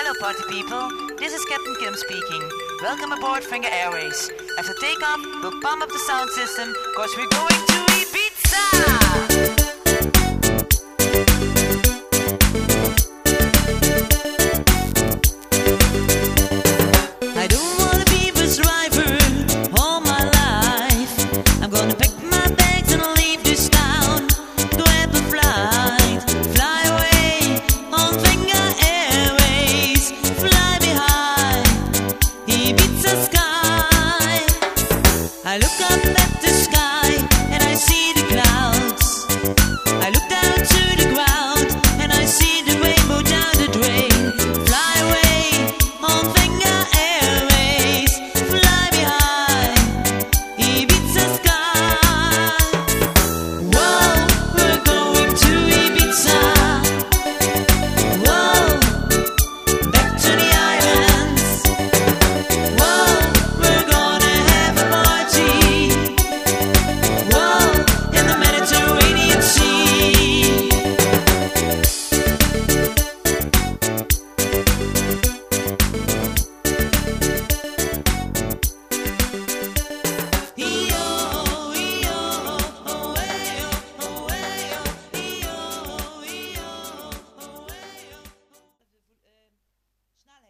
Hello, party people. This is Captain Kim speaking. Welcome aboard Finger Airways. After takeoff, we'll pump up the sound system because we're going to Ibiza! let the sky.